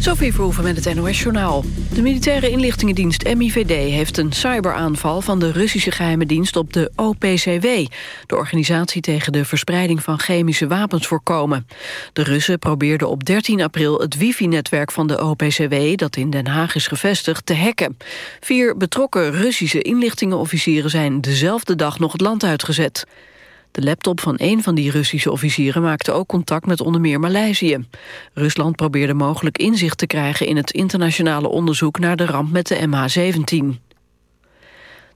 Sophie Verhoeven met het NOS-journaal. De militaire inlichtingendienst MIVD heeft een cyberaanval... van de Russische geheime dienst op de OPCW... de organisatie tegen de verspreiding van chemische wapens voorkomen. De Russen probeerden op 13 april het wifi-netwerk van de OPCW... dat in Den Haag is gevestigd, te hacken. Vier betrokken Russische inlichtingenofficieren... zijn dezelfde dag nog het land uitgezet. De laptop van een van die Russische officieren maakte ook contact met onder meer Maleisië. Rusland probeerde mogelijk inzicht te krijgen in het internationale onderzoek naar de ramp met de MH17.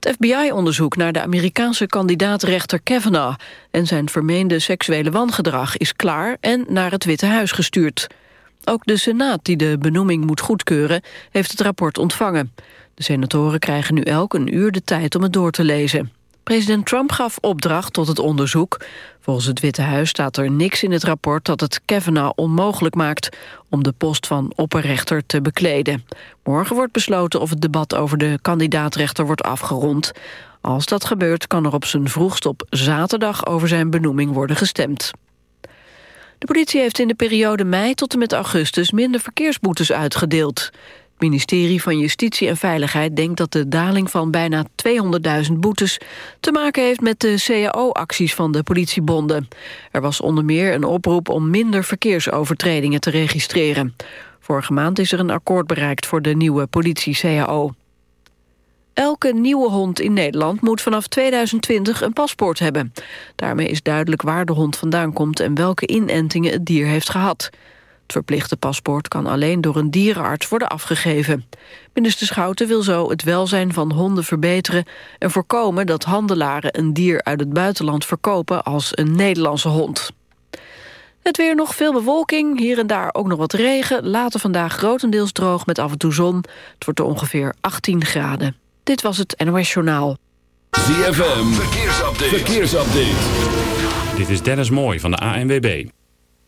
Het FBI-onderzoek naar de Amerikaanse kandidaatrechter Kavanaugh... en zijn vermeende seksuele wangedrag is klaar en naar het Witte Huis gestuurd. Ook de Senaat, die de benoeming moet goedkeuren, heeft het rapport ontvangen. De senatoren krijgen nu elk een uur de tijd om het door te lezen. President Trump gaf opdracht tot het onderzoek. Volgens het Witte Huis staat er niks in het rapport dat het Kavanaugh onmogelijk maakt om de post van opperrechter te bekleden. Morgen wordt besloten of het debat over de kandidaatrechter wordt afgerond. Als dat gebeurt kan er op zijn vroegst op zaterdag over zijn benoeming worden gestemd. De politie heeft in de periode mei tot en met augustus minder verkeersboetes uitgedeeld ministerie van Justitie en Veiligheid denkt dat de daling van bijna 200.000 boetes te maken heeft met de CAO-acties van de politiebonden. Er was onder meer een oproep om minder verkeersovertredingen te registreren. Vorige maand is er een akkoord bereikt voor de nieuwe politie-CAO. Elke nieuwe hond in Nederland moet vanaf 2020 een paspoort hebben. Daarmee is duidelijk waar de hond vandaan komt en welke inentingen het dier heeft gehad. Het verplichte paspoort kan alleen door een dierenarts worden afgegeven. Minister Schouten wil zo het welzijn van honden verbeteren... en voorkomen dat handelaren een dier uit het buitenland verkopen als een Nederlandse hond. Het weer nog veel bewolking, hier en daar ook nog wat regen. Later vandaag grotendeels droog met af en toe zon. Het wordt er ongeveer 18 graden. Dit was het NOS Journaal. ZFM, verkeersupdate. verkeersupdate. Dit is Dennis Mooij van de ANWB.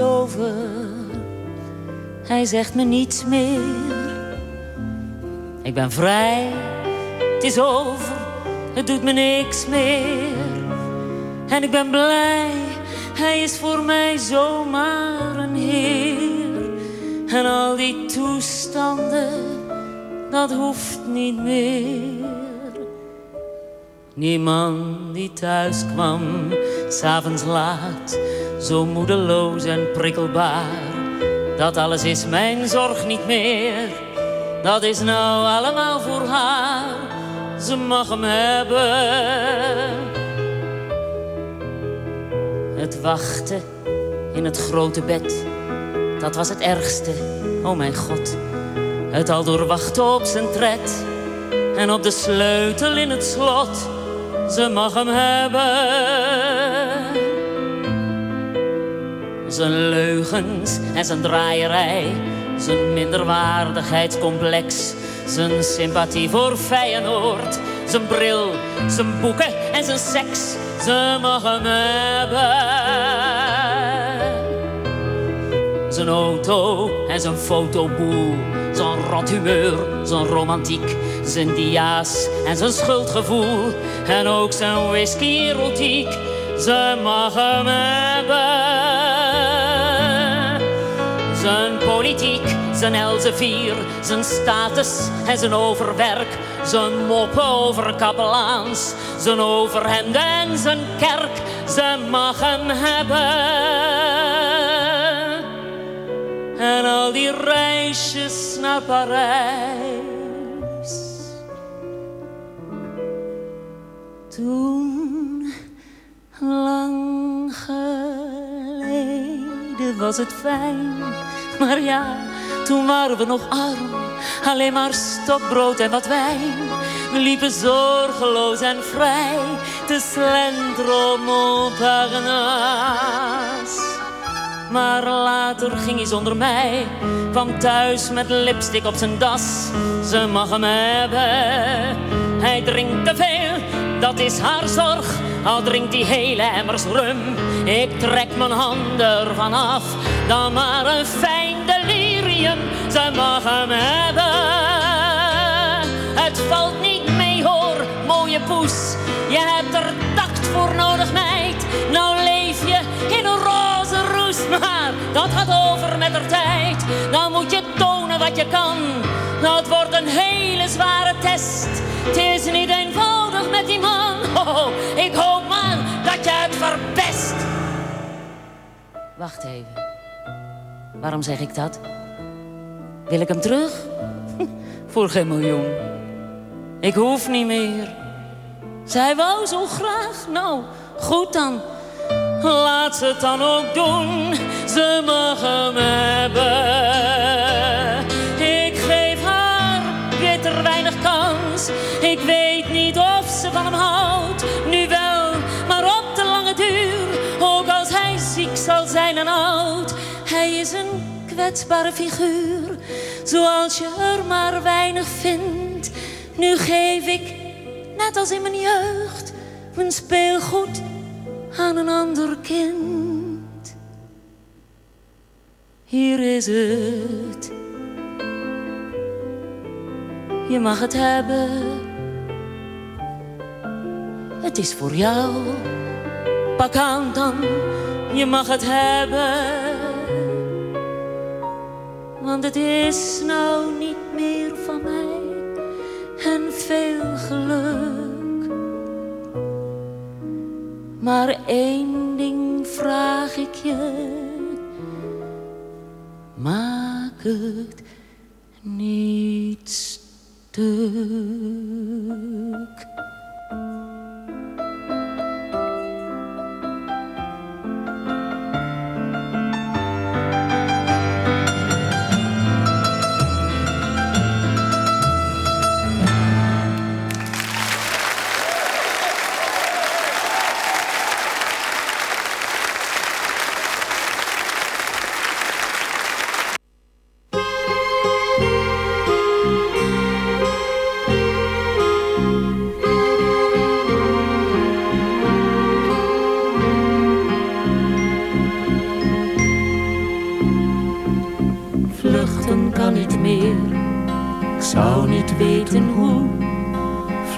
Over, hij zegt me niets meer. Ik ben vrij, het is over, het doet me niks meer. En ik ben blij, hij is voor mij zomaar een heer. En al die toestanden, dat hoeft niet meer. Niemand die thuis kwam, s'avonds laat, zo moedeloos en prikkelbaar. Dat alles is mijn zorg niet meer, dat is nou allemaal voor haar. Ze mag hem hebben. Het wachten in het grote bed, dat was het ergste. Oh mijn god. Het al doorwachten op zijn tred. En op de sleutel in het slot. Ze mag hem hebben. Zijn leugens en zijn draaierij. Zijn minderwaardigheidscomplex. Zijn sympathie voor Feyenoord. Zijn bril, zijn boeken en zijn seks. Ze mag hem hebben. Zijn auto en zijn fotoboel. Zijn rot humeur, zijn romantiek. Zijn dia's en zijn schuldgevoel. En ook zijn whisky erotiek. Ze mag hem hebben. Zijn politiek, zijn Elsevier, zijn status en zijn overwerk. Zijn moppen over kapelaans, zijn overhemd en zijn kerk. Ze mag hem hebben. En al die reisjes naar Parijs. Toen, lang geleden, was het fijn. Maar ja, toen waren we nog arm. Alleen maar stokbrood en wat wijn. We liepen zorgeloos en vrij te slenteren op. Maar later ging hij zonder mij. Kwam thuis met lipstick op zijn das. Ze mag hem hebben. Hij drinkt te veel, dat is haar zorg. Al drinkt hij hele emmers rum. Ik trek mijn handen ervan af. Dan maar een fijn delirium. Ze mag hem hebben. Het valt niet mee hoor, mooie poes. Je hebt er tact voor nodig, meid. Nou leef je in een roze roes. dat gaat over met de tijd. Dan moet je tonen wat je kan. Nou, het wordt een hele zware test. Het is niet eenvoudig met die man. Ik hoop maar dat je het verpest. Wacht even. Waarom zeg ik dat? Wil ik hem terug? Voor geen miljoen. Ik hoef niet meer. Zij wou zo graag. Nou, goed dan. Laat ze het dan ook doen. Kwetsbare figuur. Zoals je er maar weinig vindt. Nu geef ik, net als in mijn jeugd, mijn speelgoed aan een ander kind. Hier is het. Je mag het hebben. Het is voor jou. Pak aan dan, je mag het hebben. Want het is nou niet meer van mij. En veel geluk. Maar één ding vraag ik je. Maak het niet stuk.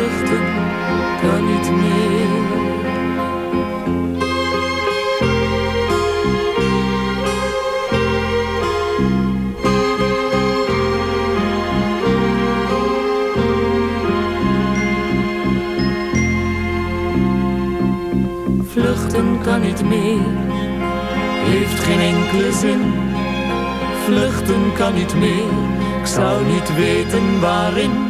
Vluchten kan niet meer. Vluchten kan niet meer, heeft geen enkele zin. Vluchten kan niet meer, ik zou niet weten waarin.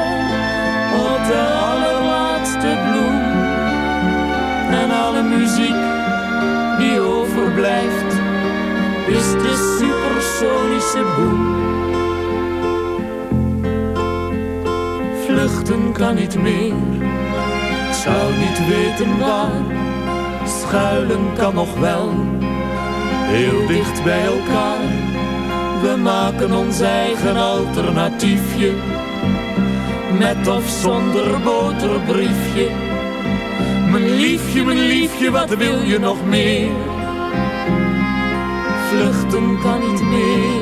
de allerlaatste bloem. En alle muziek die overblijft is de supersonische boem. Vluchten kan niet meer, ik zou niet weten waar. Schuilen kan nog wel, heel dicht bij elkaar. We maken ons eigen alternatiefje. Met of zonder boterbriefje. Mijn liefje, mijn liefje, wat wil je nog meer? Vluchten kan niet meer.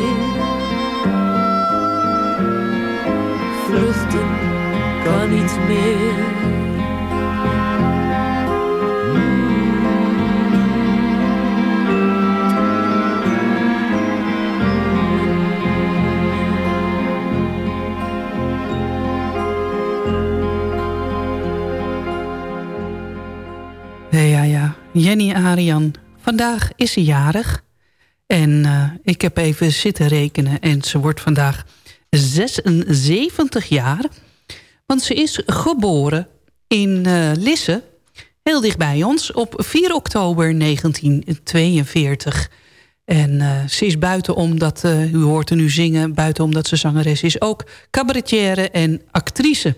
Vluchten kan niet meer. Jenny Arian. Vandaag is ze jarig. En eh, ik heb even zitten rekenen. En ze wordt vandaag 76 jaar. Want ze is geboren in uh, Lisse. Heel dicht bij ons. Op 4 oktober 1942. En uh, ze is buitenom dat, u hoort er nu zingen... buitenom dat ze zangeres is, ook cabaretière en actrice.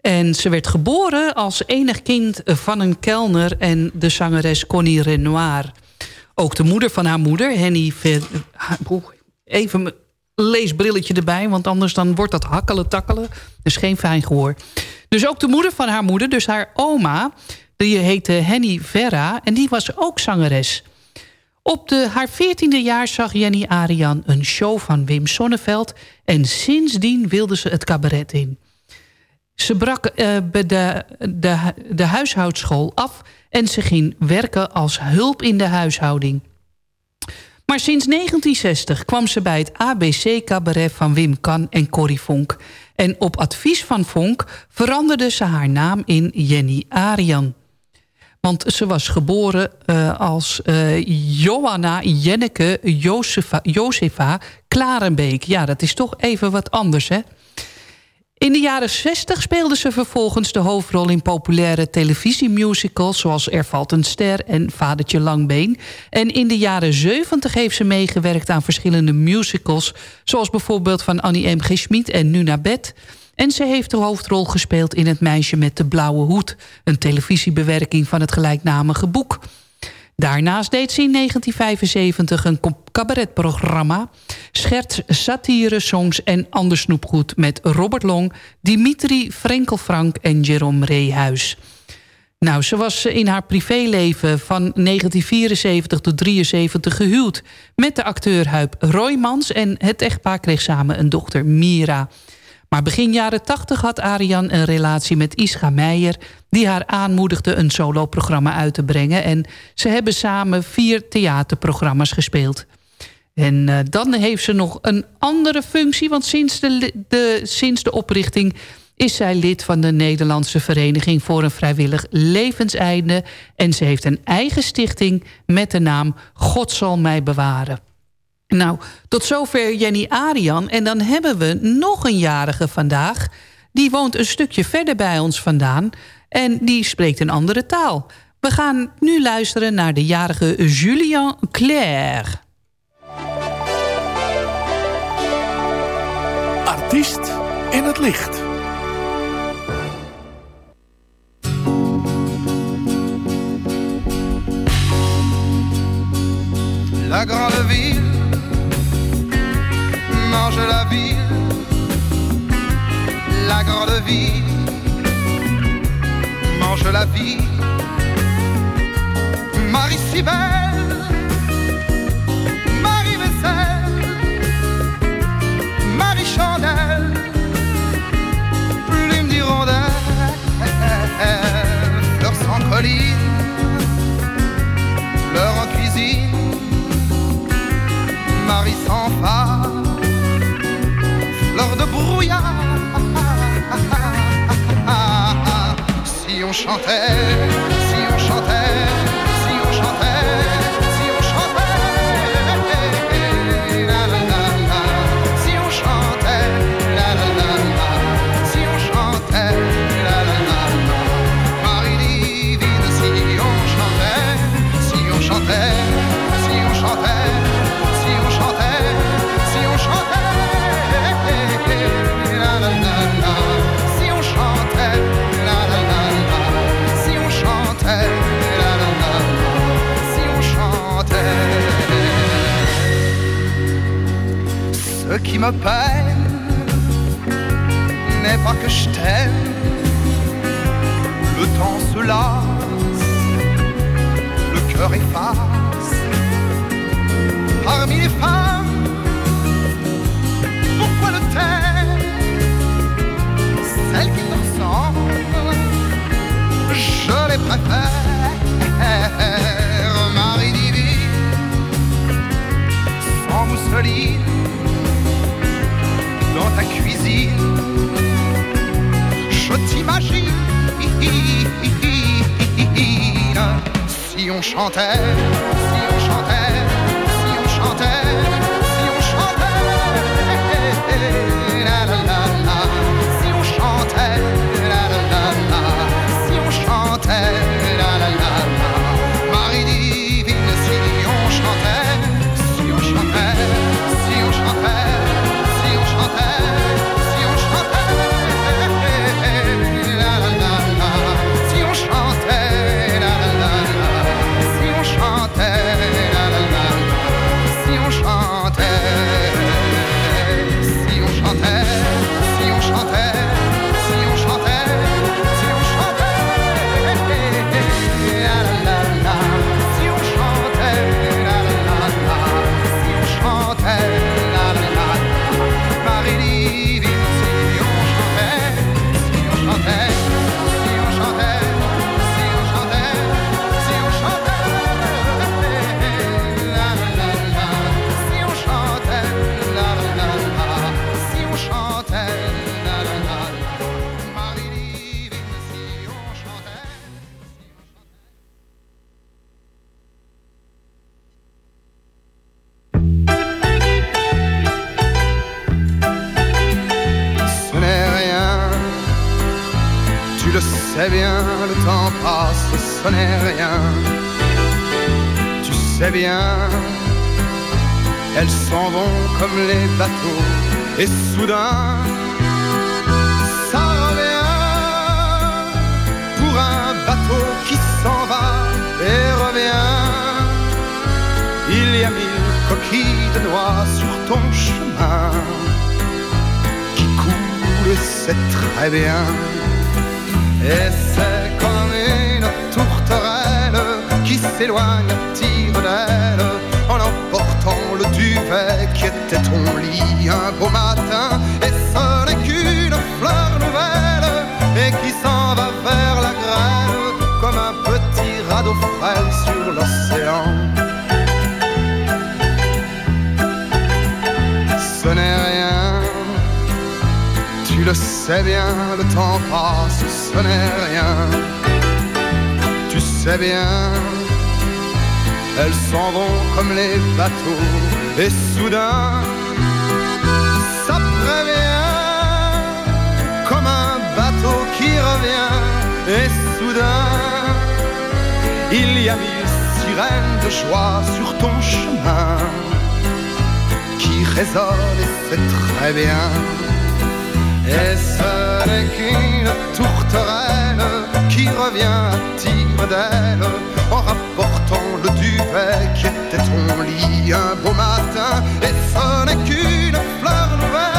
En ze werd geboren als enig kind van een kelner... en de zangeres Connie Renoir. Ook de moeder van haar moeder, Henny... Even mijn leesbrilletje erbij, want anders dan wordt dat hakkelen takkelen. Dus geen fijn gehoor. Dus ook de moeder van haar moeder, dus haar oma... die heette Henny Verra en die was ook zangeres... Op de, haar veertiende jaar zag Jenny Arian een show van Wim Sonneveld... en sindsdien wilde ze het cabaret in. Ze brak uh, de, de, de huishoudschool af... en ze ging werken als hulp in de huishouding. Maar sinds 1960 kwam ze bij het ABC-cabaret van Wim Kan en Corrie Vonk. En op advies van Vonk veranderde ze haar naam in Jenny Arian. Want ze was geboren uh, als uh, Johanna Jenneke Josefa, Josefa Klarenbeek. Ja, dat is toch even wat anders, hè? In de jaren 60 speelde ze vervolgens de hoofdrol in populaire televisiemusicals... zoals Er valt een ster en Vadertje Langbeen. En in de jaren 70 heeft ze meegewerkt aan verschillende musicals... zoals bijvoorbeeld van Annie M. G. Schmid en Nu naar bed... En ze heeft de hoofdrol gespeeld in Het meisje met de blauwe hoed... een televisiebewerking van het gelijknamige boek. Daarnaast deed ze in 1975 een cabaretprogramma... scherts, satire, songs en ander snoepgoed... met Robert Long, Dimitri Frenkelfrank en Jerome Reehuis. Nou, ze was in haar privéleven van 1974 tot 73 gehuwd... met de acteur Huip Roymans en het echtpaar kreeg samen een dochter Mira... Maar begin jaren 80 had Arian een relatie met Ischa Meijer... die haar aanmoedigde een soloprogramma uit te brengen. En ze hebben samen vier theaterprogramma's gespeeld. En uh, dan heeft ze nog een andere functie... want sinds de, de, sinds de oprichting is zij lid van de Nederlandse Vereniging voor een Vrijwillig Levenseinde... en ze heeft een eigen stichting met de naam God zal mij bewaren. Nou, tot zover Jenny Arian. En dan hebben we nog een jarige vandaag. Die woont een stukje verder bij ons vandaan. En die spreekt een andere taal. We gaan nu luisteren naar de jarige Julien Claire. Artiest in het licht. La grande ville mange la ville, la grande ville mange la vie. Marie si belle, Marie vaisselle, Marie chandelle, plume d'hirondelle, fleurs sans colline, de brouillard. Si on chantait, si on chantait, si on chantait, qui me peine n'est pas que je t'aime, le temps se lasse, le cœur efface. Parmi les femmes, pourquoi le taire Celles qui te ressemblent, je les préfère. Marie divine, sans mousseline, dans ta cuisine, je t'imagine. Si on chantait, si on chantait, si on chantait, sais bien, le temps passe, ce n'est rien. Tu sais bien, elles s'en vont comme les bateaux, et soudain, ça revient pour un bateau qui s'en va et revient. Il y a mille coquilles de noix sur ton chemin qui coule, c'est très bien. Et c'est comme une tourterelle qui s'éloigne à en emportant le duvet qui était ton lit un beau matin. Et ce n'est qu'une fleur nouvelle et qui s'en va vers la grève comme un petit radeau frêle sur l'océan. Le sais bien, le temps passe, ce n'est rien. Tu sais bien, elles s'en vont comme les bateaux, et soudain, ça prévient, comme un bateau qui revient, et soudain, il y a mille sirènes de joie sur ton chemin qui résonnent, et c'est très bien. Et ce n'est qu'une tourterelle qui revient à tire d'aile en rapportant le duvet qui était ton lit un beau matin. Et ce n'est qu'une fleur nouvelle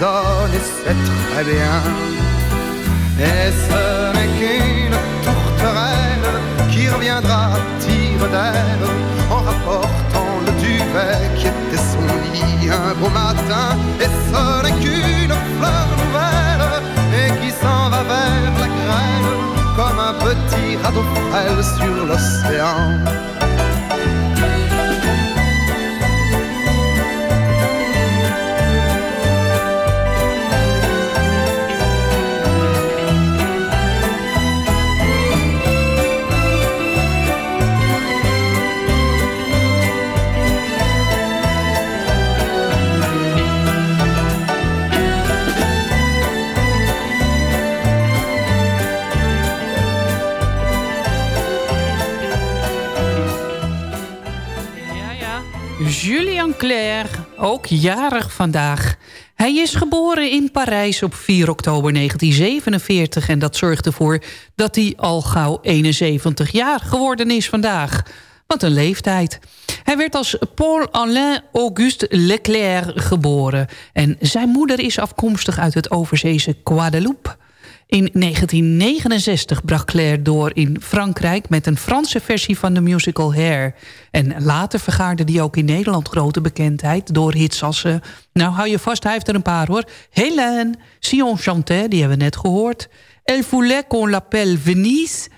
et c'est très bien et ce n'est qu'une tourterelle qui reviendra tire d'aile en rapportant le duvet qui était son lit un beau matin et ce n'est qu'une fleur nouvelle et qui s'en va vers la grève comme un petit radeau frêle sur l'océan. Julian Claire, ook jarig vandaag. Hij is geboren in Parijs op 4 oktober 1947... en dat zorgt ervoor dat hij al gauw 71 jaar geworden is vandaag. Wat een leeftijd. Hij werd als Paul-Alain Auguste Leclerc geboren... en zijn moeder is afkomstig uit het overzeese Guadeloupe... In 1969 bracht Claire door in Frankrijk... met een Franse versie van de musical Hair. En later vergaarde die ook in Nederland grote bekendheid... door hits als... eh, nou, hou je vast, hij heeft er een paar hoor. Hélène, Si on chantait, die hebben we net gehoord. Elle voulait qu'on l'appelle Venise.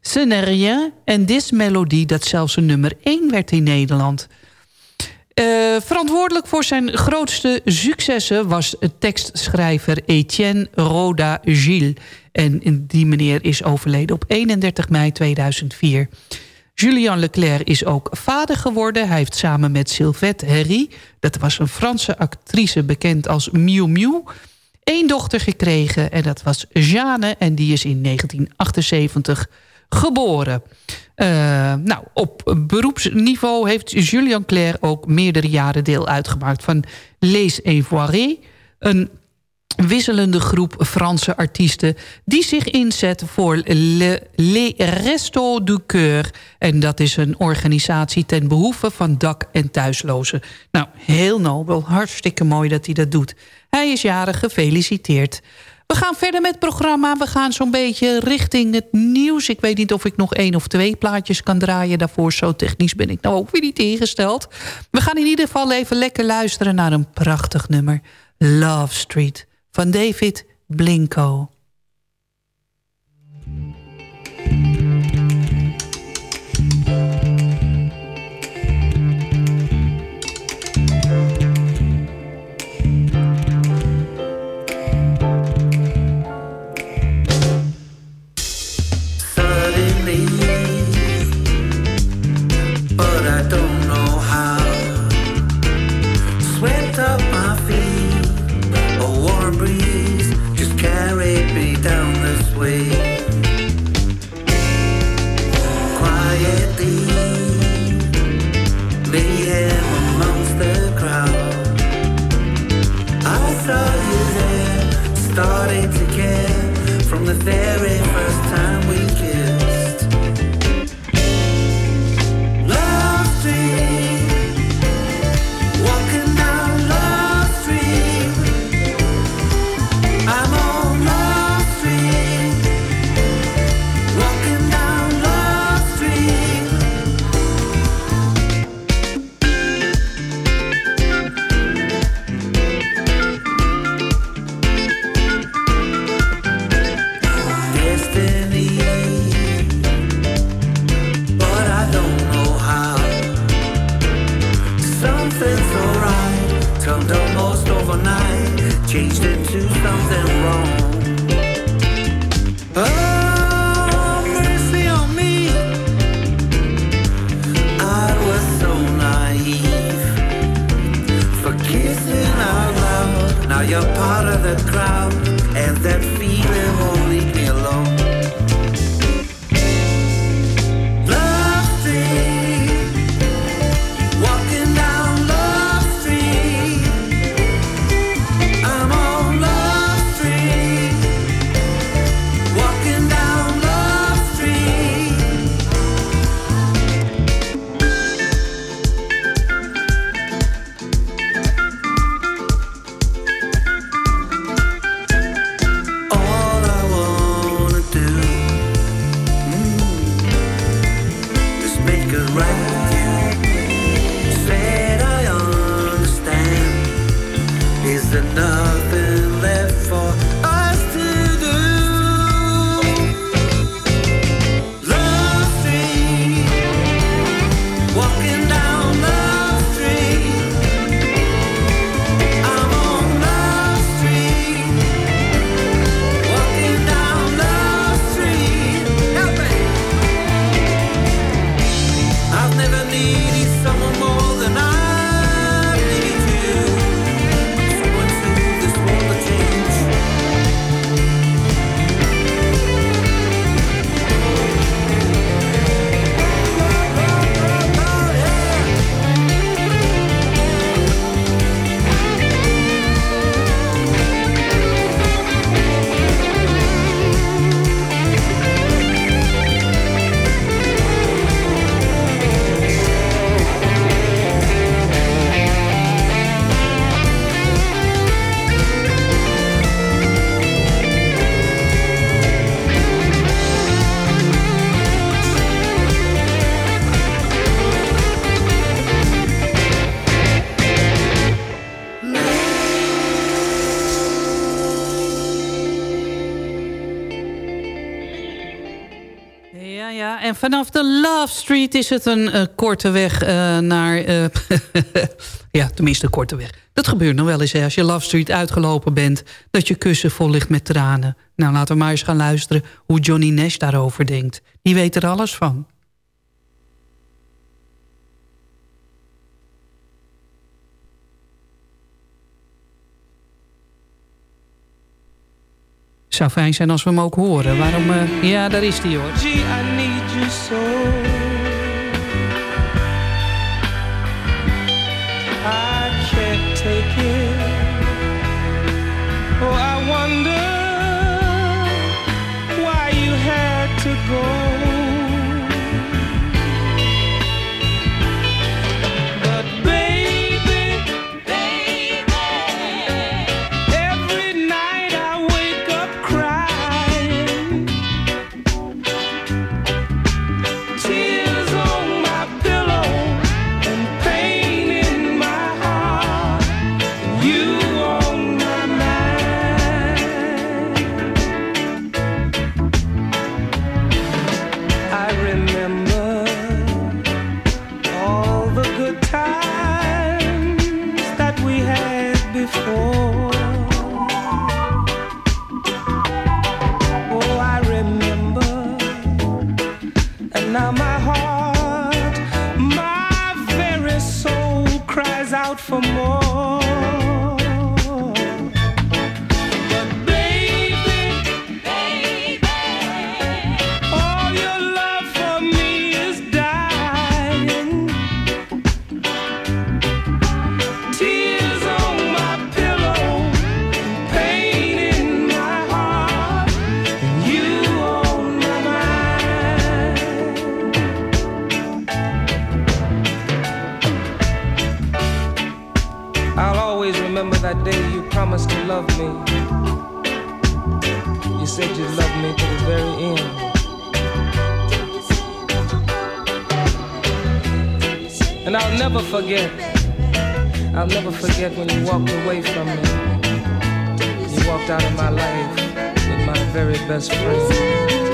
Ce n'est rien. En This Melody, dat zelfs een nummer 1 werd in Nederland... Eh, verantwoordelijk voor zijn grootste successen was tekstschrijver Etienne Roda Gilles. En die meneer is overleden op 31 mei 2004. Julien Leclerc is ook vader geworden. Hij heeft samen met Sylvette Herry, dat was een Franse actrice bekend als Miu Miu... één dochter gekregen en dat was Jeanne en die is in 1978 geboren. Eh, nou, op beroepsniveau heeft Julien Clerc ook meerdere jaren deel uitgemaakt van Les Envoirés, een wisselende groep Franse artiesten... die zich inzetten voor Le, Les Restos du Coeur. En dat is een organisatie ten behoeve van dak- en thuislozen. Nou, heel nobel, hartstikke mooi dat hij dat doet. Hij is jarig, gefeliciteerd. We gaan verder met het programma. We gaan zo'n beetje richting het nieuws. Ik weet niet of ik nog één of twee plaatjes kan draaien. Daarvoor zo technisch ben ik nou ook weer niet ingesteld. We gaan in ieder geval even lekker luisteren naar een prachtig nummer. Love Street van David Blinko. But I don't vanaf de Love Street is het een eh, korte weg eh, naar... eh, ja, tenminste een korte weg. Dat gebeurt nog wel eens als je Love Street uitgelopen bent... dat je kussen vol ligt met tranen. Nou, laten we maar eens gaan luisteren hoe Johnny Nash daarover denkt. Die weet er alles van. Zou fijn zijn als we hem ook horen. Waarom? ja, daar is hij hoor. Gee, I need you so. I can't take it. Oh, I wonder love me. You said you'd love me to the very end. And I'll never forget. I'll never forget when you walked away from me. You walked out of my life with my very best friend.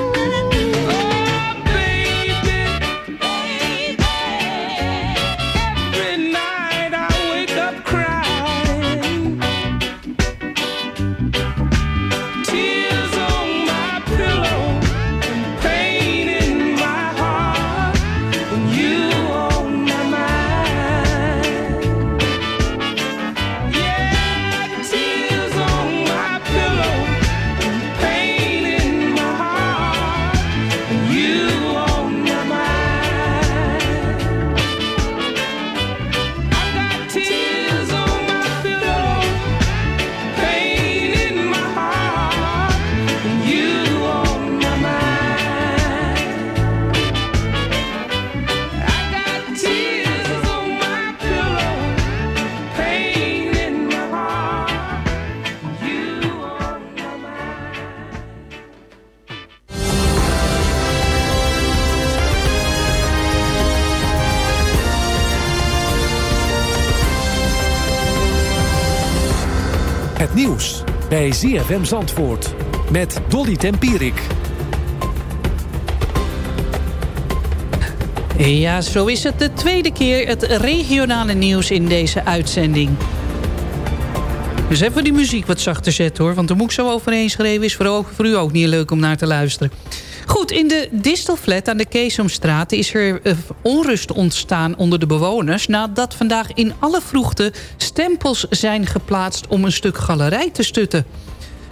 Bij ZFM Zandvoort met Dolly Tempierik. Ja, zo is het de tweede keer het regionale nieuws in deze uitzending. Dus even die muziek wat zachter zetten hoor. Want de moet ik zo overheen schreven is voor, voor u ook niet leuk om naar te luisteren. In de Distelflat aan de Keesomstraat is er eh, onrust ontstaan onder de bewoners... nadat vandaag in alle vroegte stempels zijn geplaatst om een stuk galerij te stutten.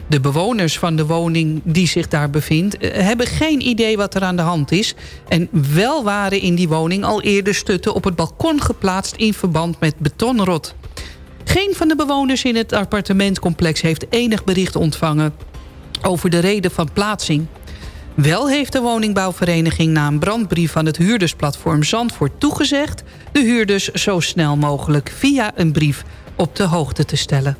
De bewoners van de woning die zich daar bevindt... eh, hebben geen idee wat er aan de hand is. En wel waren in die woning al eerder stutten op het balkon geplaatst... in verband met betonrot. Geen van de bewoners in het appartementcomplex heeft enig bericht ontvangen... over de reden van plaatsing. Wel heeft de woningbouwvereniging na een brandbrief van het huurdersplatform Zandvoort toegezegd... de huurders zo snel mogelijk via een brief op de hoogte te stellen.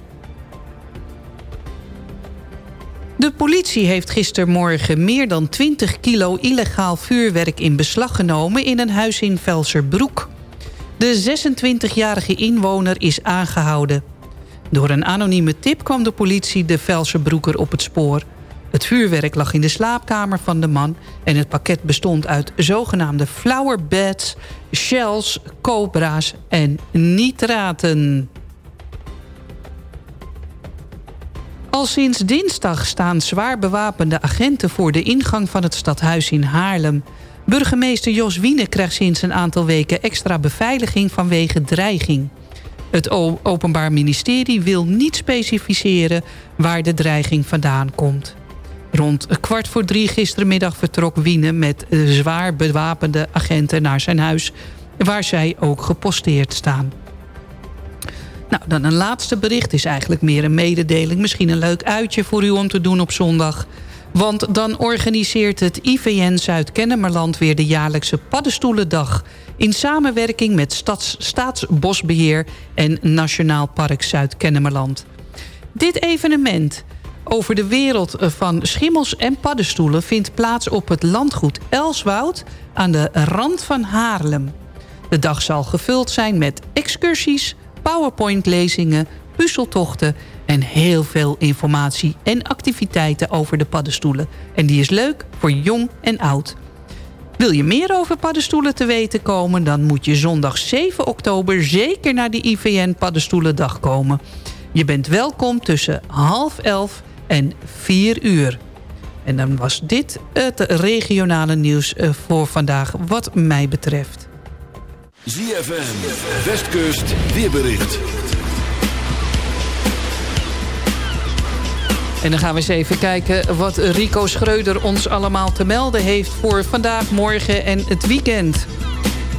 De politie heeft gistermorgen meer dan 20 kilo illegaal vuurwerk in beslag genomen... in een huis in Velserbroek. De 26-jarige inwoner is aangehouden. Door een anonieme tip kwam de politie de Velserbroeker op het spoor. Het vuurwerk lag in de slaapkamer van de man... en het pakket bestond uit zogenaamde flower beds, shells, cobra's en nitraten. Al sinds dinsdag staan zwaar bewapende agenten... voor de ingang van het stadhuis in Haarlem. Burgemeester Jos Wiene krijgt sinds een aantal weken... extra beveiliging vanwege dreiging. Het Openbaar Ministerie wil niet specificeren... waar de dreiging vandaan komt. Rond kwart voor drie gistermiddag vertrok Wiene... met zwaar bewapende agenten naar zijn huis... waar zij ook geposteerd staan. Nou, dan een laatste bericht is eigenlijk meer een mededeling. Misschien een leuk uitje voor u om te doen op zondag. Want dan organiseert het IVN Zuid-Kennemerland weer de jaarlijkse Paddenstoelendag. In samenwerking met Staatsbosbeheer en Nationaal Park Zuid-Kennemerland. Dit evenement over de wereld van schimmels en paddenstoelen... vindt plaats op het landgoed Elswoud aan de rand van Haarlem. De dag zal gevuld zijn met excursies, powerpoint-lezingen, puzzeltochten... en heel veel informatie en activiteiten over de paddenstoelen. En die is leuk voor jong en oud. Wil je meer over paddenstoelen te weten komen... dan moet je zondag 7 oktober zeker naar de IVN Paddenstoelendag komen. Je bent welkom tussen half elf en 4 uur. En dan was dit het regionale nieuws eh, voor vandaag wat mij betreft. ZFM, Westkust, weerbericht. En dan gaan we eens even kijken wat Rico Schreuder ons allemaal te melden heeft... voor vandaag, morgen en het weekend.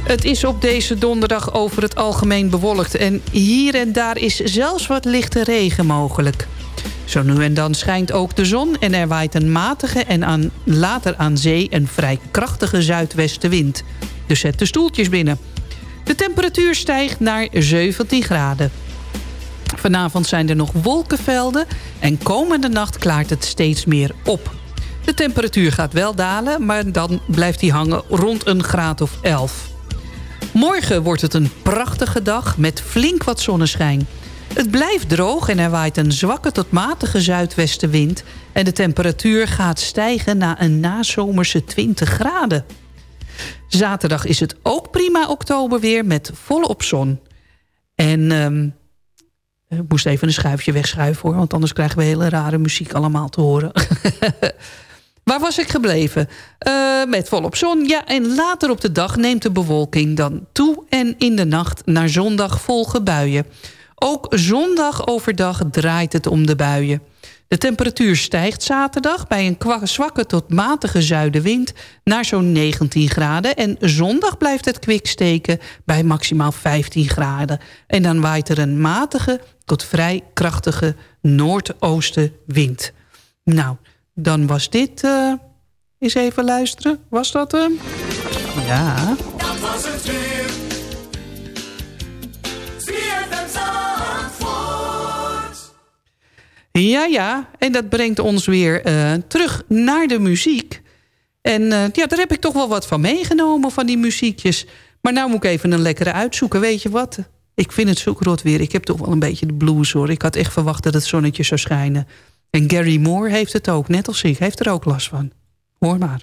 Het is op deze donderdag over het algemeen bewolkt... en hier en daar is zelfs wat lichte regen mogelijk. Zo nu en dan schijnt ook de zon en er waait een matige... en aan, later aan zee een vrij krachtige zuidwestenwind. Dus zet de stoeltjes binnen. De temperatuur stijgt naar 17 graden. Vanavond zijn er nog wolkenvelden en komende nacht klaart het steeds meer op. De temperatuur gaat wel dalen, maar dan blijft die hangen rond een graad of 11. Morgen wordt het een prachtige dag met flink wat zonneschijn. Het blijft droog en er waait een zwakke tot matige zuidwestenwind... en de temperatuur gaat stijgen naar een nazomerse 20 graden. Zaterdag is het ook prima oktober weer met volop zon. En um, ik moest even een schuifje wegschuiven hoor... want anders krijgen we hele rare muziek allemaal te horen. Waar was ik gebleven? Uh, met volop zon. Ja, en later op de dag neemt de bewolking dan toe... en in de nacht naar zondag volgen buien. Ook zondag overdag draait het om de buien. De temperatuur stijgt zaterdag bij een zwakke tot matige zuidenwind naar zo'n 19 graden. En zondag blijft het kwik steken bij maximaal 15 graden. En dan waait er een matige tot vrij krachtige noordoostenwind. Nou, dan was dit... Uh, eens even luisteren. Was dat hem? Uh? Ja. Dat was het Ja, ja. En dat brengt ons weer eh, terug naar de muziek. En eh, ja, daar heb ik toch wel wat van meegenomen, van die muziekjes. Maar nou moet ik even een lekkere uitzoeken. Weet je wat? Ik vind het zoekrot weer. Ik heb toch wel een beetje de blues, hoor. Ik had echt verwacht dat het zonnetje zou schijnen. En Gary Moore heeft het ook, net als ik. Heeft er ook last van. Hoor maar.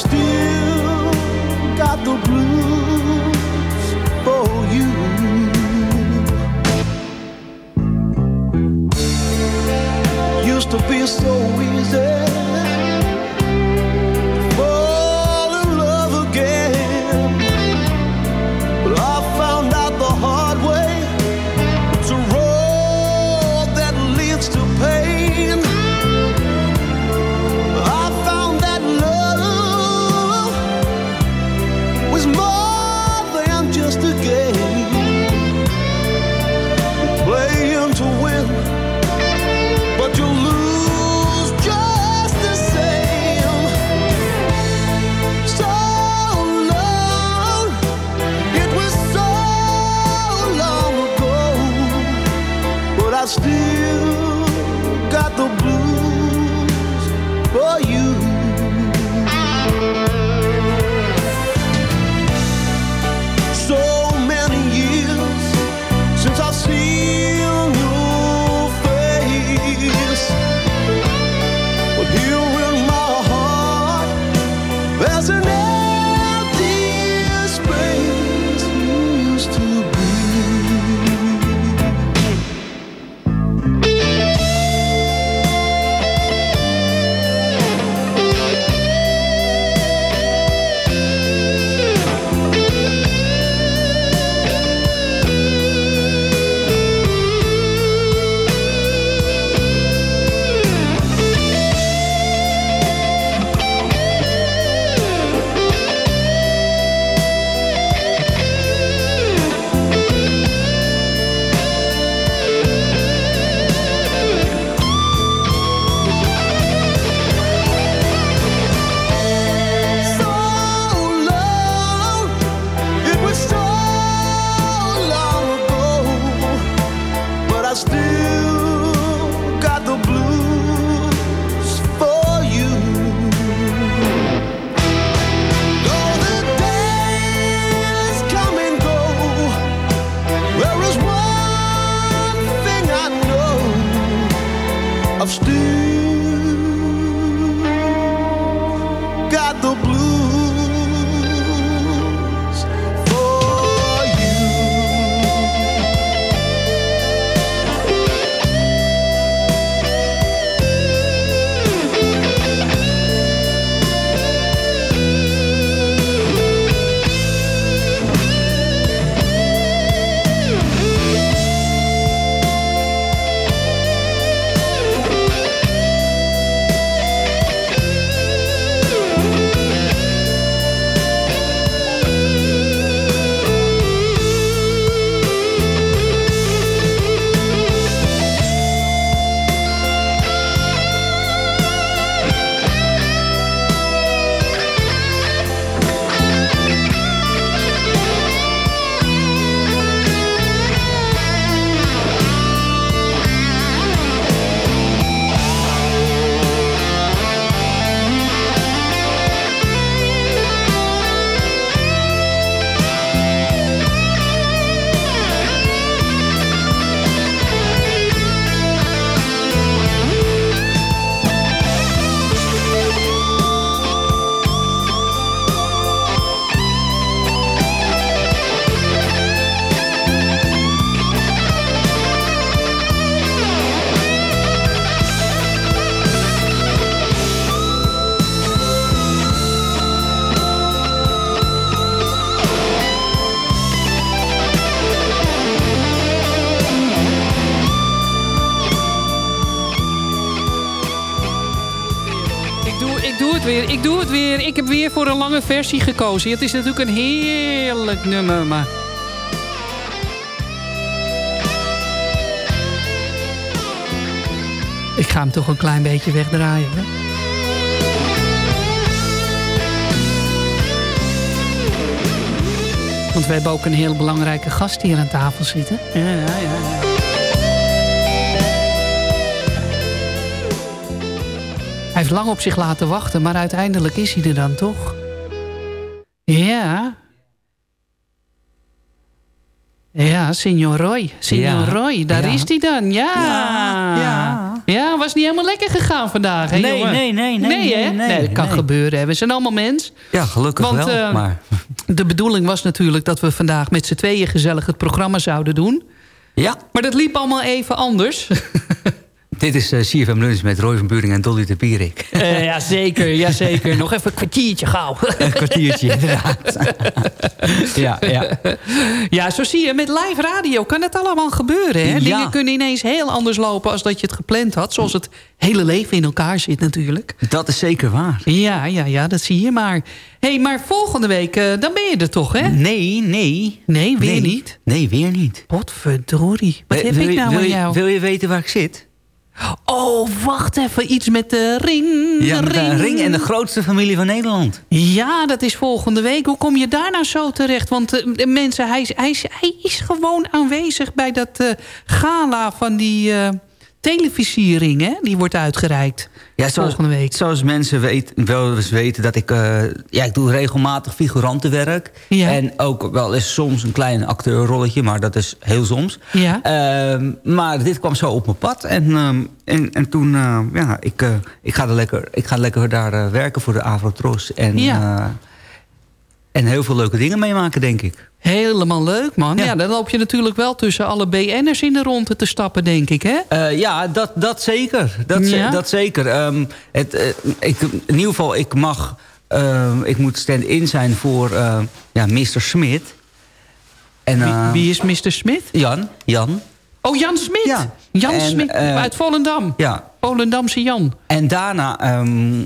still versie gekozen. Het is natuurlijk een heerlijk nummer, maar... Ik ga hem toch een klein beetje wegdraaien, hè? Want we hebben ook een heel belangrijke gast hier aan tafel zitten. Ja, ja, ja. Hij heeft lang op zich laten wachten, maar uiteindelijk is hij er dan toch. Ja, signor Roy. Signor Ja, Roy, daar ja. is hij dan. Ja. Ja, ja. was niet helemaal lekker gegaan vandaag, hè, Nee, jongen? nee, nee, nee, Nee, nee, nee, dat kan nee. gebeuren. hè. We zijn allemaal mens. Ja, gelukkig Want, wel. eh, maar De bedoeling was natuurlijk dat we vandaag met z'n tweeën gezellig het programma zouden doen. Ja. Maar dat liep allemaal even anders. dit is eh, CFM Lunch met Roy van Buring en Dolly de Pierik. Eh, ja, zeker, ja, zeker. Nog even een kwartiertje gauw. Een kwartiertje, inderdaad. ja, ja. Ja, zo zie je, met live radio kan het allemaal gebeuren. Hè? Ja. Dingen kunnen ineens heel anders lopen als dat je het gepland had. Zoals het hele leven in elkaar zit natuurlijk. Dat is zeker waar. Ja, ja, ja, dat zie je maar. Hé, hey, maar volgende week, eh, dan ben je er toch, hè? Nee, nee. Nee, weer Nee. niet? Nee, weer niet. Potverdorie. Wat heb wil ik nou wil aan jou? Wil je weten waar ik zit? Oh, wacht even. Iets met de ring. Ja, de ring en de grootste familie van Nederland. Ja, dat is volgende week. Hoe kom je daar nou zo terecht? Want de mensen, hij, is- hij, hij is gewoon aanwezig bij dat eh, gala van die eh, televisiering, hè? Die wordt uitgereikt Ja, zoals, volgende week. Zoals mensen weet, wel eens weten dat ik... eh, ja, ik doe regelmatig figurantenwerk. Ja. En ook wel eens soms een klein acteurrolletje, maar dat is heel soms. Ja. Ehm, maar dit kwam zo op mijn pad. En, ehm, en, en toen, eh, ja, ik, eh, ik, ga er lekker, ik ga lekker daar werken voor de Avrotros. En, Ja. En heel veel leuke dingen meemaken, denk ik. Helemaal leuk, man. Ja. dan loop je natuurlijk wel tussen alle BN'ers in de ronde te stappen, denk ik, hè? Eh, ja, dat, dat zeker. Dat, Ja? dat zeker. Ehm, het, eh, ik, in ieder geval, ik mag... ehm, ik moet stand-in zijn voor eh, ja, Mr. Smit. En, Wie, eh, wie is Mr. Smit? Jan. Jan. Oh, Jan Smit. Ja. Jan En, Smit uit Volendam. Ja. Volendamse Jan. En daarna, ehm,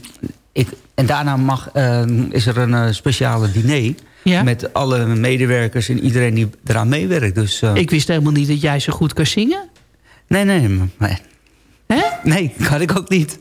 ik, en daarna mag, ehm, is er een eh, speciale diner... Ja? met alle medewerkers en iedereen die eraan meewerkt. Dus, eh, Ik wist helemaal niet dat jij zo goed kan zingen. Nee, nee. maar- maar- Hè? Nee, kan ik ook niet.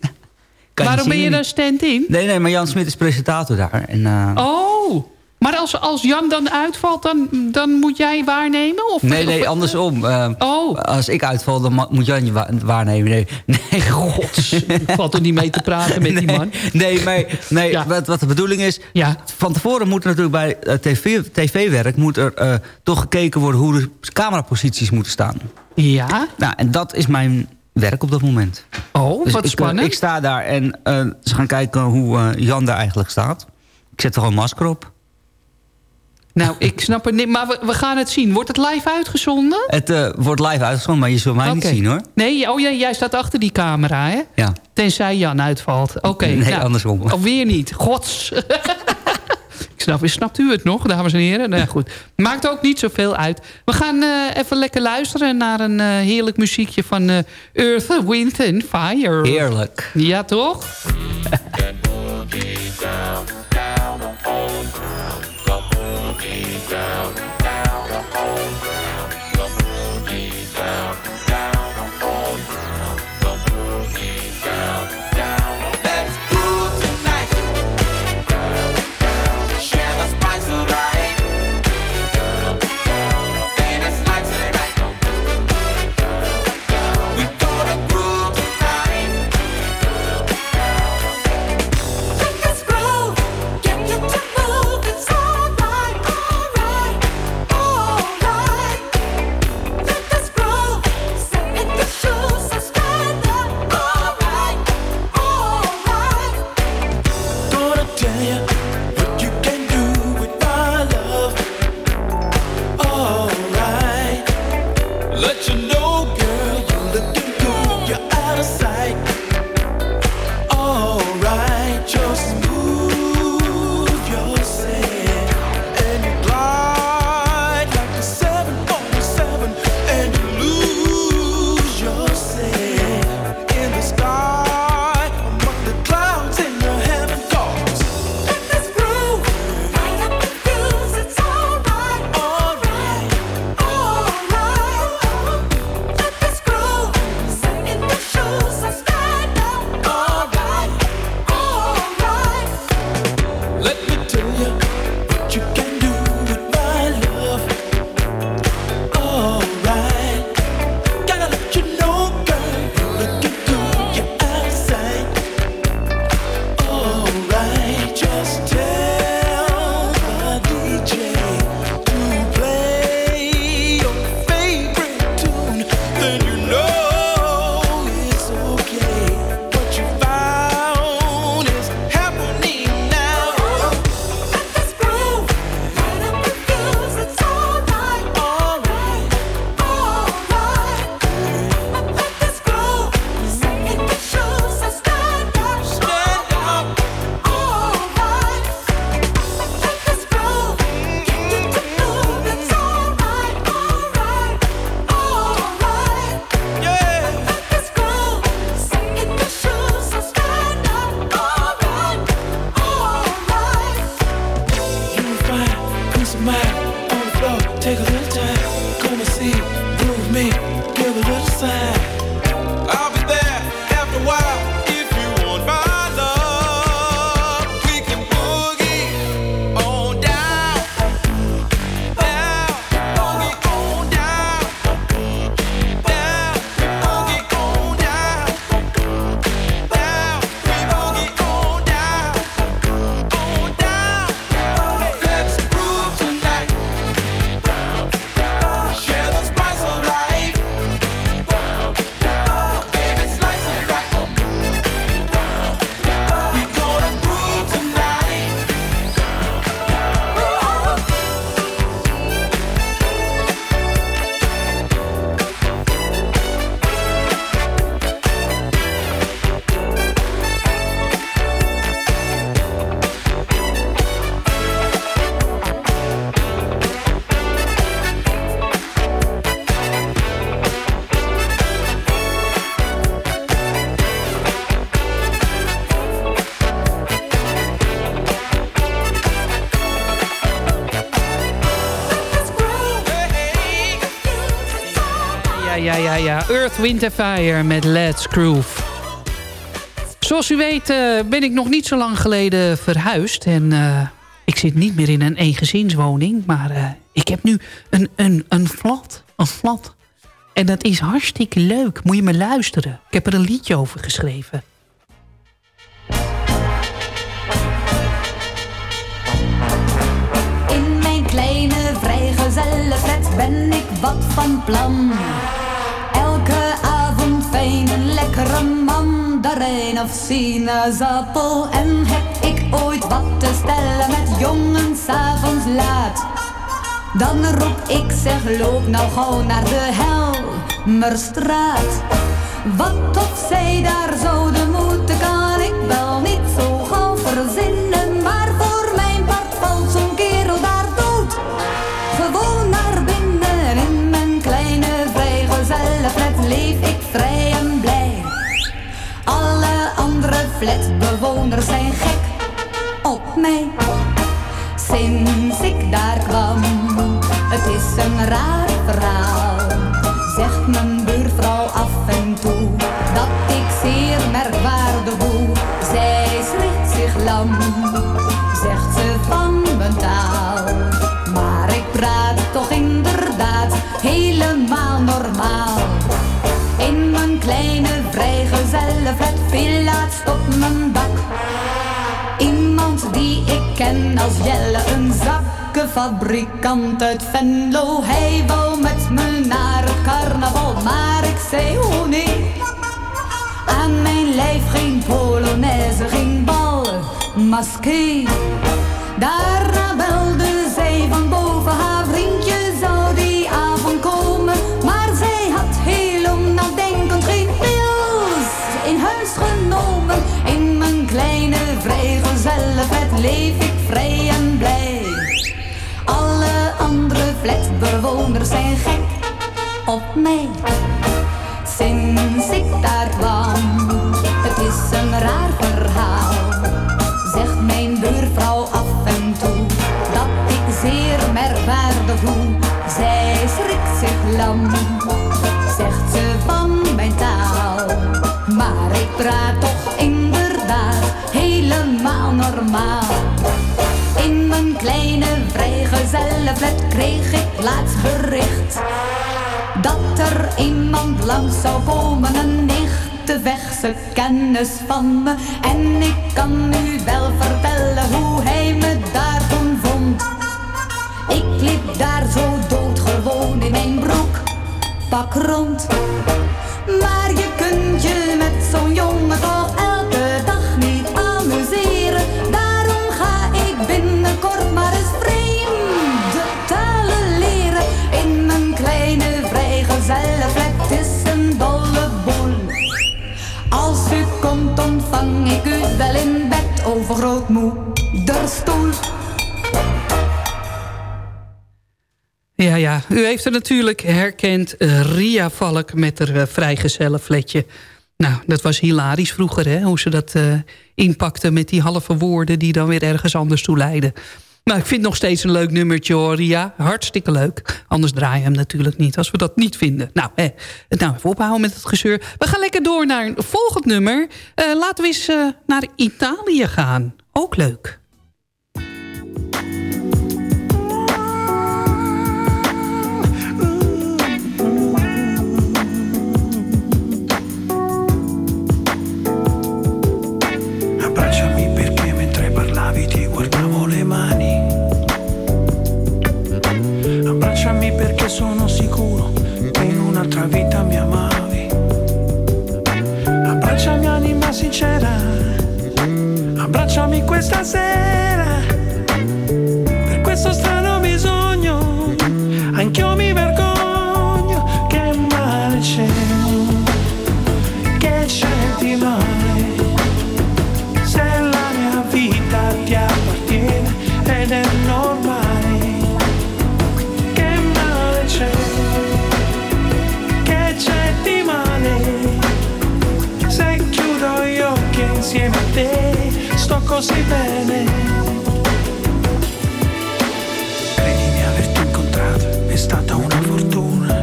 Kan Waarom ben je dan stand-in? Nee, nee, maar Jan Smit is presentator daar. En, eh, Oh, maar als, als Jan dan uitvalt, dan, dan moet jij waarnemen? Of, Nee, nee, of- andersom. Eh, Oh. Als ik uitval, dan moet Jan je wa- waarnemen. Nee, nee gods. valt er niet mee te praten met die man. Nee, maar nee, wat, wat de bedoeling is... Ja. Van tevoren moet er natuurlijk bij TV, tv-werk... moet er eh, toch gekeken worden hoe de cameraposities moeten staan. Ja? Nou, en dat is mijn werk op dat moment. Oh, Dus wat ik, eh, spannend. ik sta daar en ze gaan kijken hoe Jan daar eigenlijk staat. Ik zet er gewoon een masker op. Nou, ik snap het niet, maar we, we gaan het zien. Wordt het live uitgezonden? Het eh, wordt live uitgezonden, maar je zult mij niet zien hoor. Nee, oh, jij, jij staat achter die camera, hè? Ja. Tenzij Jan uitvalt. Oké. Nee, nou, andersom. Of weer niet. Gods. ik snap, snapt u het nog, dames en heren? Nou ja, goed. Maakt ook niet zoveel uit. We gaan eh, even lekker luisteren naar een eh, heerlijk muziekje van Earth, Wind and Fire. Heerlijk. Ja, toch? Earth, Wind Fire met Let's Groove. Zoals u weet eh, ben ik nog niet zo lang geleden verhuisd. En eh, ik zit niet meer in een eengezinswoning. Maar eh, ik heb nu een, een, een flat. Een flat. En dat is hartstikke leuk. Moet je me luisteren. Ik heb er een liedje over geschreven. In mijn kleine vrijgezellenflat ben ik wat van plan. Lekkere mandarijn of sinaasappel. En heb ik ooit wat te stellen met jongens avonds laat. Dan roep ik zeg loop nou gauw naar de Helmerstraat. Wat of zij daar zouden moeten kan flatbewoners zijn gek op mij. Sinds ik daar kwam, het is een raar verhaal. Zegt mijn buurvrouw af en toe dat ik zeer merkwaardig doe. Zij schrikt zich lam, zegt ze van mijn taal. Maar ik praat toch inderdaad helemaal normaal. In mijn kleine vrijgezellenflat viel laatst op mijn dak. Iemand die ik ken als Jelle, een zakkenfabrikant uit Venlo. Hij wou met me naar het carnaval, maar ik zei oh nee. Aan mijn lijf geen polonaise, geen bal, maské. Daarna belde zij van boven, haar Kleine vrijgezellenflat leef ik vrij en blij. Alle andere flatbewoners zijn gek op mij. Sinds ik daar kwam, het is een raar verhaal. Zegt mijn buurvrouw af en toe dat ik zeer merkwaardig doe. Zij schrikt zich lam, zegt ze van mijn taal. Maar ik praat In mijn kleine vrijgezellenflat kreeg ik laatst bericht dat er iemand langs zou komen, een nichte vechtse kennis van me. En ik kan u wel vertellen hoe hij me daar toen vond. Ik liep daar zo doodgewoon in mijn broek, pak rond. Maar je kunt je met zo'n wel in bed over grootmoederstoel. Ja, ja. U heeft er natuurlijk herkend. eh, Ria Valk met haar uh, vrijgezellenfletje. Nou, dat was hilarisch vroeger, hè? Hoe ze dat uh, inpakte met die halve woorden... die dan weer ergens anders toe leiden. Maar ik vind het nog steeds een leuk nummertje hoor, ja. Hartstikke leuk. Anders draai je hem natuurlijk niet, als we dat niet vinden. Nou, eh, het nou even ophouden met het gezeur. We gaan lekker door naar een volgend nummer. Eh, laten we eens eh, naar Italië gaan. Ook leuk. Perché sono sicuro che in un'altra vita mi amavi. Abbracciami anima sincera. Abbracciami questa sera. Per questo strano insieme a te, sto così bene. Credimi averti incontrato, è stata una fortuna.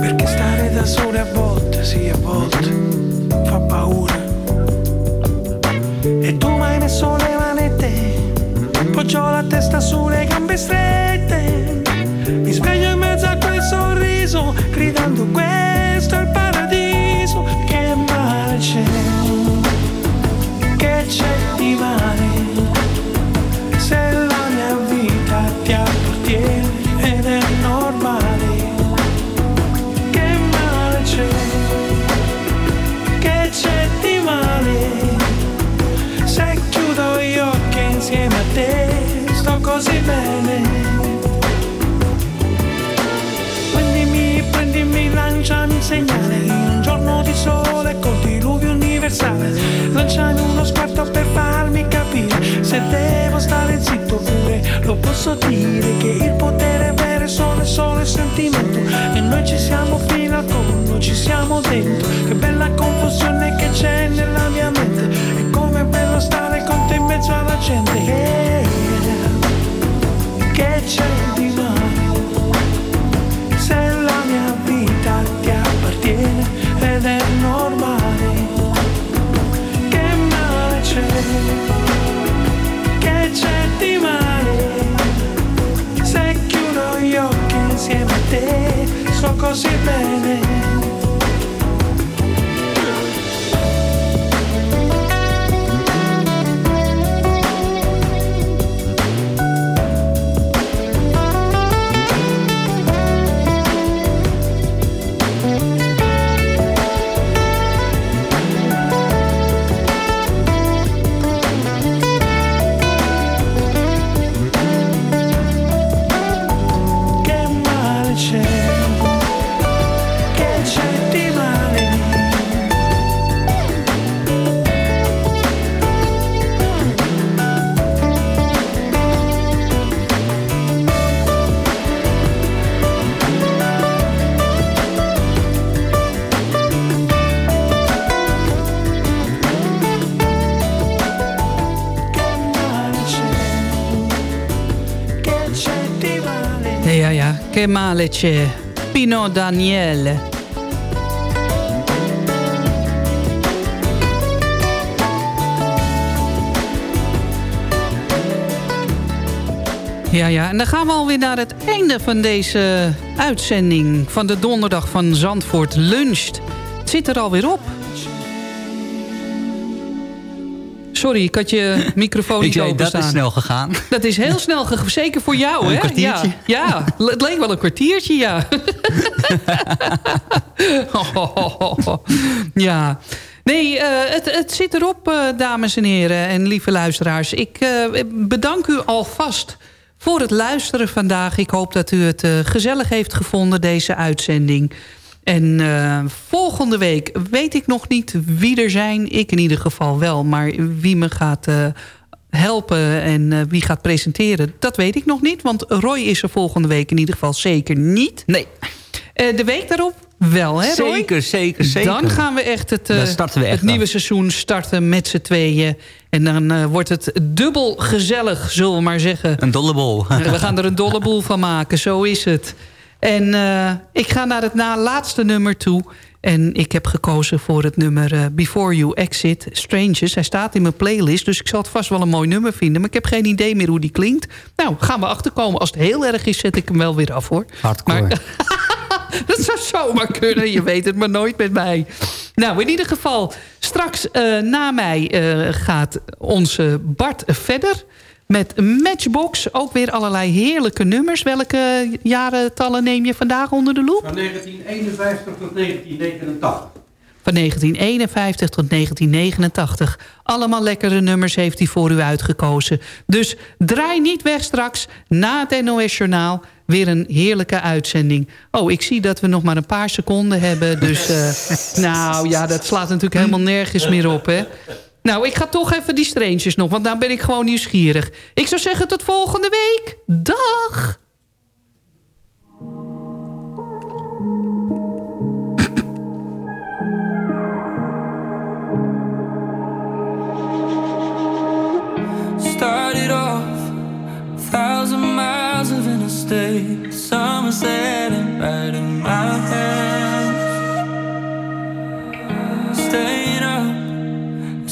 Perché stare da sole a volte, sì a volte fa paura. E tu mai messo le manette, poggiò la testa sulle gambe se devo stare zitto pure lo posso dire che il potere vero è solo e solo il sentimento. E noi ci siamo fino al collo ci siamo dentro. Che bella confusione che c'è nella mia mente. E com'è bello stare con te in mezzo alla gente. Eh, che c'è di male se la mia vita ti appartiene ed è normale che male c'è c'è di male se chiudo gli occhi insieme a te so così bene Che male. Pino Daniele. Ja, ja, en dan gaan we alweer naar het einde van deze uitzending... van de donderdag van Zandvoort Luncht. Het zit er alweer op. Sorry, ik had je microfoon niet zei, dat openstaan. is snel gegaan. Dat is heel snel gegaan, zeker voor jou, Een hè? kwartiertje. Ja, ja, het leek wel een kwartiertje, ja. ja. Nee, eh, het, het zit erop, eh, dames en heren en lieve luisteraars. Ik eh, bedank u alvast voor het luisteren vandaag. Ik hoop dat u het gezellig heeft gevonden, deze uitzending. En eh, volgende week weet ik nog niet wie er zijn. Ik in ieder geval wel. Maar wie me gaat eh, helpen en eh, wie gaat presenteren... dat weet ik nog niet. Want Roy is er volgende week in ieder geval zeker niet. Nee. Eh, de week daarop wel, hè Roy? Zeker, zeker, zeker. Dan gaan we echt het, eh, Dan starten we echt het nieuwe seizoen starten met z'n tweeën. En dan eh, wordt het dubbel gezellig, zullen we maar zeggen. Een dollebol. We gaan er een dolleboel van maken, zo is het. En eh, ik ga naar het na laatste nummer toe. En ik heb gekozen voor het nummer eh, Before You Exit, Strangers. Hij staat in mijn playlist, dus ik zal het vast wel een mooi nummer vinden. Maar ik heb geen idee meer hoe die klinkt. Nou, gaan we achterkomen. Als het heel erg is, zet ik hem wel weer af, hoor. Hardcore. Dat zou zomaar kunnen, je weet het maar nooit met mij. Nou, in ieder geval, straks eh, na mij gaat onze Bart verder... met Matchbox, ook weer allerlei heerlijke nummers. Welke jarentallen neem je vandaag onder de loep? Van 1951 tot 1989. Van 1951 tot 1989. Allemaal lekkere nummers heeft hij voor u uitgekozen. Dus draai niet weg straks, na het NOS Journaal... weer een heerlijke uitzending. Oh, ik zie dat we nog maar een paar seconden hebben. Dus, eh, nou ja, dat slaat natuurlijk helemaal nergens meer op, hè. Nou, ik ga toch even die strangers nog, want dan ben ik gewoon nieuwsgierig. Ik zou zeggen tot volgende week. Dag! Started off a thousand miles of interstate. Summer setting right in my hands. Staying up,